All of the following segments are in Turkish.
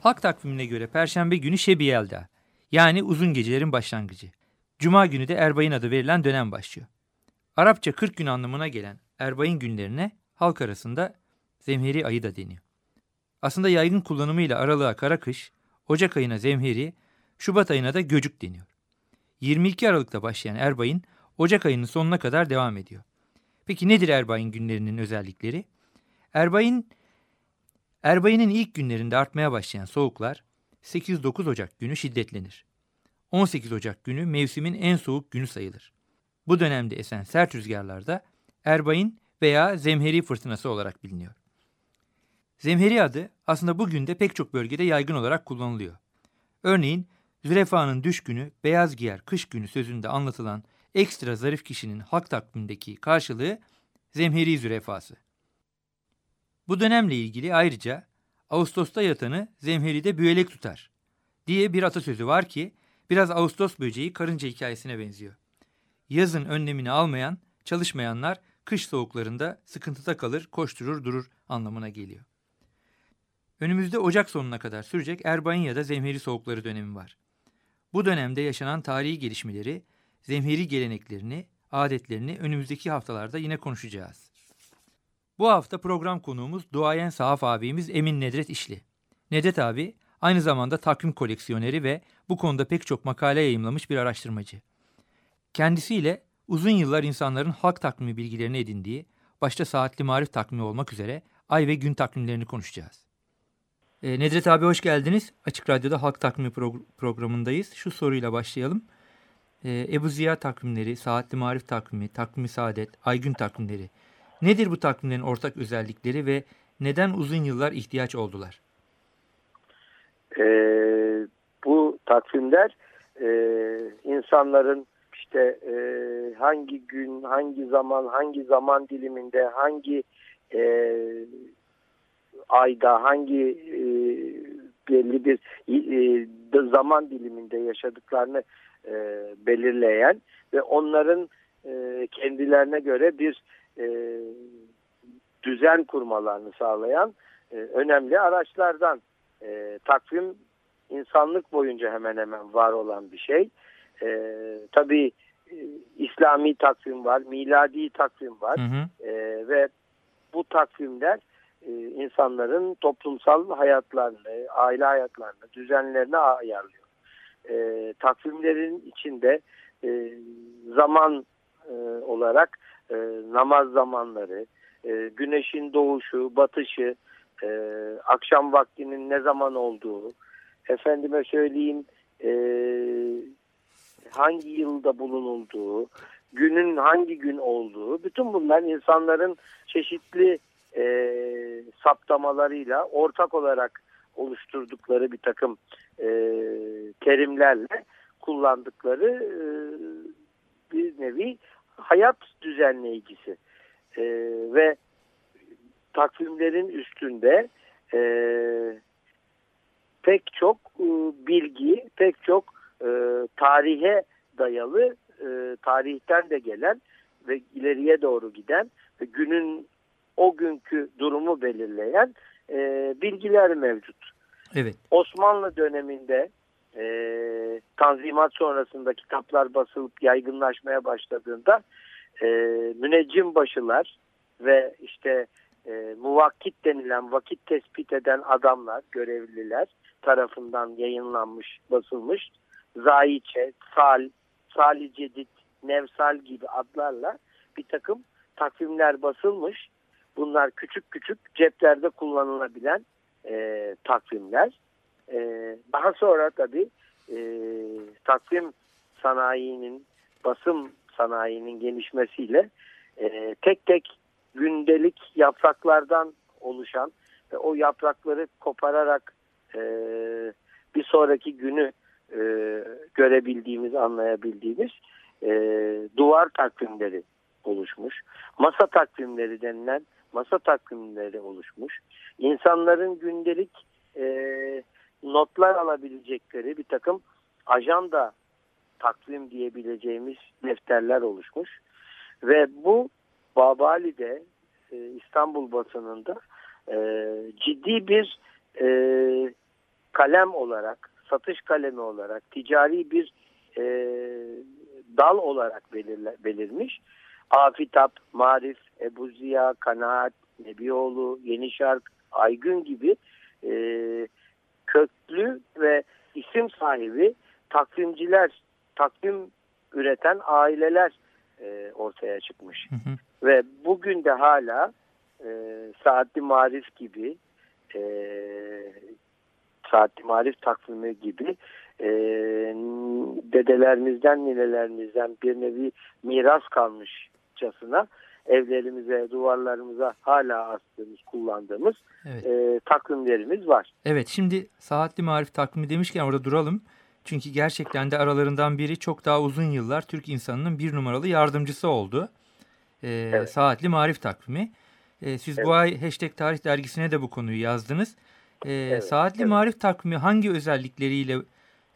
Halk takvimine göre Perşembe günü Şebiyelda, yani uzun gecelerin başlangıcı. Cuma günü de Erbay'ın adı verilen dönem başlıyor. Arapça 40 gün anlamına gelen Erbay'ın günlerine halk arasında zemheri ayı da deniyor. Aslında yaygın kullanımıyla aralığa kara kış, Ocak ayına zemheri, Şubat ayına da göcük deniyor. 22 Aralık'ta başlayan Erbay'ın Ocak ayının sonuna kadar devam ediyor. Peki nedir Erbay'ın günlerinin özellikleri? Erbay'ın Erbay'ın ilk günlerinde artmaya başlayan soğuklar 8-9 Ocak günü şiddetlenir. 18 Ocak günü mevsimin en soğuk günü sayılır. Bu dönemde esen sert rüzgarlarda Erbay'ın veya zemheri fırtınası olarak biliniyor. Zemheri adı aslında bugün de pek çok bölgede yaygın olarak kullanılıyor. Örneğin zürefa'nın düş günü, beyaz giyer kış günü sözünde anlatılan ekstra zarif kişinin halk takvimindeki karşılığı zemheri zürefası. Bu dönemle ilgili ayrıca Ağustos'ta yatanı zemheride büyelek tutar diye bir atasözü var ki biraz Ağustos böceği karınca hikayesine benziyor. Yazın önlemini almayan, çalışmayanlar kış soğuklarında sıkıntıda kalır, koşturur durur anlamına geliyor. Önümüzde Ocak sonuna kadar sürecek Erbain ya da zemheri soğukları dönemi var. Bu dönemde yaşanan tarihi gelişmeleri, zemheri geleneklerini, adetlerini önümüzdeki haftalarda yine konuşacağız. Bu hafta program konuğumuz duayen sahaf abimiz Emin Nedret İşli. Nedret abi aynı zamanda takvim koleksiyoneri ve bu konuda pek çok makale yayımlamış bir araştırmacı. Kendisiyle uzun yıllar insanların halk takvimi bilgilerini edindiği, başta saatli marif takvimi olmak üzere ay ve gün takvimlerini konuşacağız. E, Nedret abi hoş geldiniz. Açık Radyo'da Halk Takvimi pro programındayız. Şu soruyla başlayalım. E, Ebu Ziya takvimleri, Saatli Marif takvimi, Takvimi Saadet, Aygün takvimleri. Nedir bu takvimlerin ortak özellikleri ve neden uzun yıllar ihtiyaç oldular? E, bu takvimler e, insanların işte e, hangi gün, hangi zaman, hangi zaman diliminde, hangi e, ayda, hangi e, belli bir e, zaman diliminde yaşadıklarını e, belirleyen ve onların e, kendilerine göre bir e, düzen kurmalarını sağlayan e, önemli araçlardan. E, takvim insanlık boyunca hemen hemen var olan bir şey. E, tabii e, İslami takvim var, miladi takvim var hı hı. E, ve bu takvimler e, insanların toplumsal hayatlarını, aile hayatlarını, düzenlerini ayarlıyor. E, takvimlerin içinde e, zaman e, olarak e, namaz zamanları, e, güneşin doğuşu, batışı, e, akşam vaktinin ne zaman olduğu, efendime söyleyeyim e, hangi yılda bulunulduğu, günün hangi gün olduğu, bütün bunlar insanların çeşitli e, saptamalarıyla ortak olarak oluşturdukları bir takım e, terimlerle kullandıkları e, bir nevi hayat düzenleyicisi e, ve takvimlerin üstünde e, pek çok e, bilgi, pek çok e, tarihe dayalı, e, tarihten de gelen ve ileriye doğru giden ve günün o günkü durumu belirleyen e, bilgiler mevcut. Evet. Osmanlı döneminde e, Tanzimat sonrasında kitaplar basılıp yaygınlaşmaya başladığında e, müneccim başılar ve işte e, muvakkit denilen vakit tespit eden adamlar, görevliler tarafından yayınlanmış, basılmış. Zayiçe, Sal, Sali Cedid, Nevsal gibi adlarla bir takım takvimler basılmış. Bunlar küçük küçük ceplerde kullanılabilen e, takvimler. E, daha sonra tabii e, takvim sanayinin, basım sanayinin gelişmesiyle e, tek tek gündelik yapraklardan oluşan ve o yaprakları kopararak e, bir sonraki günü e, görebildiğimiz, anlayabildiğimiz e, duvar takvimleri oluşmuş. Masa takvimleri denilen masa takvimleri oluşmuş. İnsanların gündelik e, notlar alabilecekleri bir takım ajanda takvim diyebileceğimiz defterler oluşmuş. Ve bu Babali'de e, İstanbul basınında e, ciddi bir e, kalem olarak, satış kalemi olarak, ticari bir e, dal olarak belirle, belirmiş. Afitap, Marif, Ebu Ziya, Kanaat, Nebioğlu, Yenişark, Aygün gibi e, köklü ve isim sahibi takvimciler, takvim üreten aileler e, ortaya çıkmış. Hı hı. Ve bugün de hala e, Saatli Marif gibi e, Saatli Marif takvimi gibi e, dedelerimizden, ninelerimizden bir nevi miras kalmışçasına evlerimize, duvarlarımıza hala astığımız, kullandığımız evet. e, takvimlerimiz var. Evet, şimdi Saatli Marif takvimi demişken orada duralım. Çünkü gerçekten de aralarından biri çok daha uzun yıllar Türk insanının bir numaralı yardımcısı oldu. E, evet. Saatli Marif takvimi. E, siz evet. bu ay Hashtag Tarih Dergisi'ne de bu konuyu yazdınız. E, evet. Saatli evet. Marif takvimi hangi özellikleriyle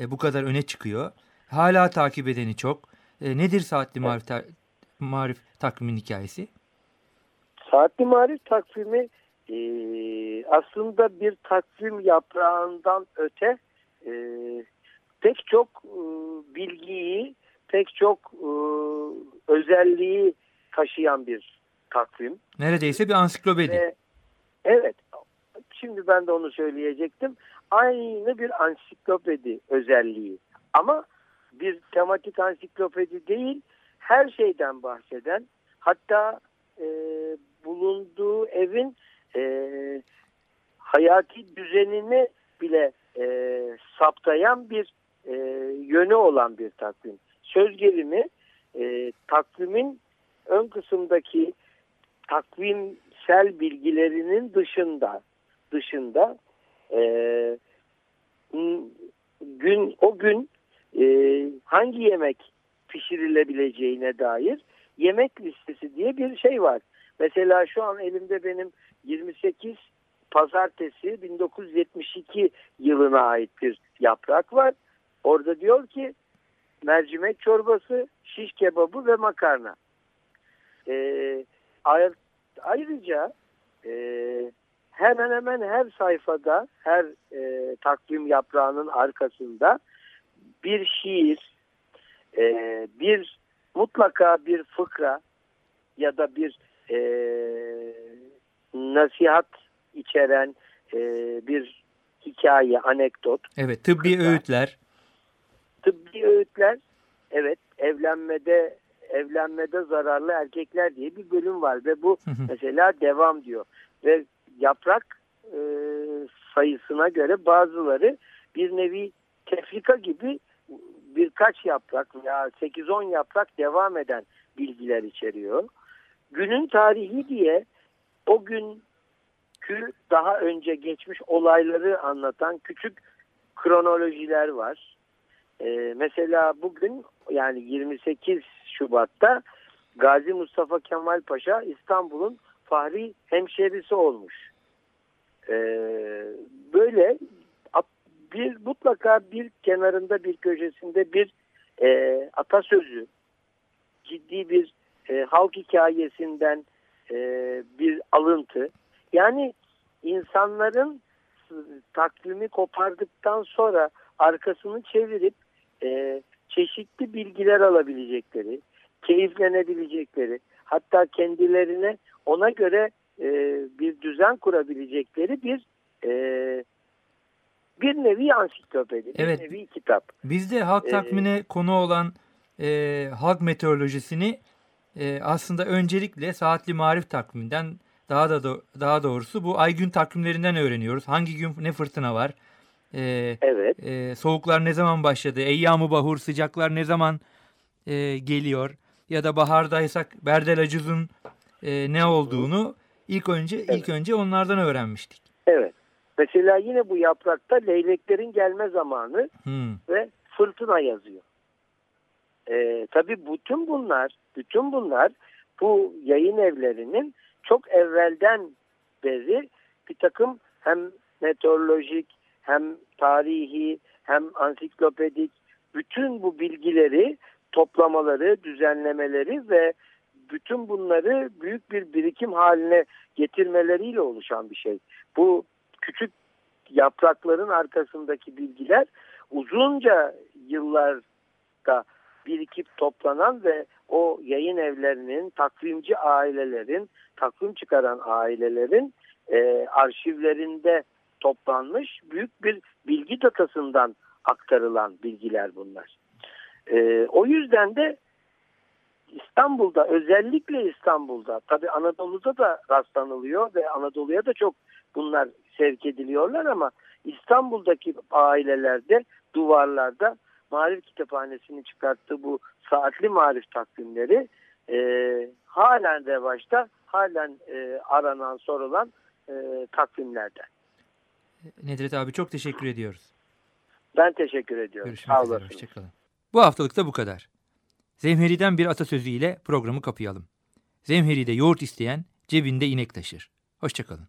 e, bu kadar öne çıkıyor? Hala takip edeni çok. E, nedir Saatli Marif, ta Marif takvimin hikayesi? Saatli Marif takvimi e, aslında bir takvim yaprağından öte e, pek çok e, bilgiyi, pek çok e, özelliği taşıyan bir takvim. Neredeyse bir ansiklopedi. Ve, evet. Şimdi ben de onu söyleyecektim. Aynı bir ansiklopedi özelliği. Ama bir tematik ansiklopedi değil, her şeyden bahseden, hatta e, bulunduğu evin e, hayati düzenini bile e, saptayan bir e, yönü olan bir takvim. Söz gelimi e, takvimin ön kısımdaki takvimsel bilgilerinin dışında dışında e, gün o gün e, hangi yemek pişirilebileceğine dair yemek listesi diye bir şey var. Mesela şu an elimde benim 28 pazartesi 1972 yılına ait bir yaprak var. Orada diyor ki mercimek çorbası, şiş kebabı ve makarna. Ee, ayrıca e, hemen hemen her sayfada, her e, takvim yaprağının arkasında bir şiir, e, bir mutlaka bir fıkra ya da bir e, nasihat içeren e, bir hikaye, anekdot. Evet, tıbbi kısa. öğütler. Tıbbi öğütler, evet, evlenmede evlenmede zararlı erkekler diye bir bölüm var ve bu mesela devam diyor. Ve yaprak e, sayısına göre bazıları bir nevi tefrika gibi birkaç yaprak veya 8-10 yaprak devam eden bilgiler içeriyor. Günün tarihi diye o gün daha önce geçmiş olayları anlatan küçük kronolojiler var. Ee, mesela bugün yani 28 Şubat'ta Gazi Mustafa Kemal Paşa İstanbul'un fahri hemşerisi olmuş. Ee, böyle bir mutlaka bir kenarında bir köşesinde bir e, atasözü ciddi bir e, halk hikayesinden e, bir alıntı. Yani insanların takvimi kopardıktan sonra arkasını çevirip e, çeşitli bilgiler alabilecekleri, keyiflenebilecekleri, hatta kendilerine ona göre e, bir düzen kurabilecekleri bir e, bir nevi ansiklopedi, evet. bir nevi kitap. Biz de halk takvimine ee, konu olan e, halk meteorolojisini e, aslında öncelikle saatli marif takviminden daha da do daha doğrusu bu ay gün takvimlerinden öğreniyoruz. Hangi gün ne fırtına var? E, evet. E, soğuklar ne zaman başladı? Eyyamı bahur sıcaklar ne zaman e, geliyor? Ya da bahardaysak Berdel Acuz'un e, ne olduğunu ilk önce evet. ilk önce onlardan öğrenmiştik. Evet. Mesela yine bu yaprakta leyleklerin gelme zamanı hmm. ve fırtına yazıyor. E, tabii bütün bunlar, bütün bunlar bu yayın evlerinin çok evvelden beri bir takım hem meteorolojik hem tarihi hem ansiklopedik bütün bu bilgileri toplamaları, düzenlemeleri ve bütün bunları büyük bir birikim haline getirmeleriyle oluşan bir şey. Bu küçük yaprakların arkasındaki bilgiler uzunca yıllarda birikip toplanan ve o yayın evlerinin, takvimci ailelerin, takvim çıkaran ailelerin e, arşivlerinde toplanmış büyük bir bilgi datasından aktarılan bilgiler bunlar. E, o yüzden de İstanbul'da özellikle İstanbul'da tabi Anadolu'da da rastlanılıyor ve Anadolu'ya da çok bunlar sevk ediliyorlar ama İstanbul'daki ailelerde duvarlarda Marif Kitaphanesi'nin çıkarttığı bu saatli marif takvimleri e, halen revaçta, halen e, aranan, sorulan e, takvimlerden. Nedret abi çok teşekkür ediyoruz. Ben teşekkür ediyorum. Görüşmek Sağ üzere, hoşçakalın. Bu haftalık da bu kadar. Zemheri'den bir atasözüyle programı kapayalım. Zemheri'de yoğurt isteyen cebinde inek taşır. Hoşçakalın.